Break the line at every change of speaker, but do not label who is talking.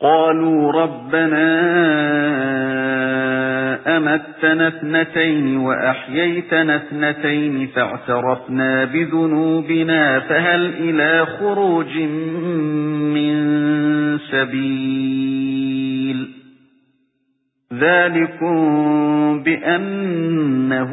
قَالُوا رَبَّنَا أَمَتَّنَا اثْنَتَيْنِ وَأَحْيَيْتَنَا اثْنَتَيْنِ فَاعْتَرَفْنَا بِذُنُوبِنَا فَهَلْ إِلَى خُرُوجٍ مِّن سَبِيلٍ ذَلِكُمْ بِأَنَّهُ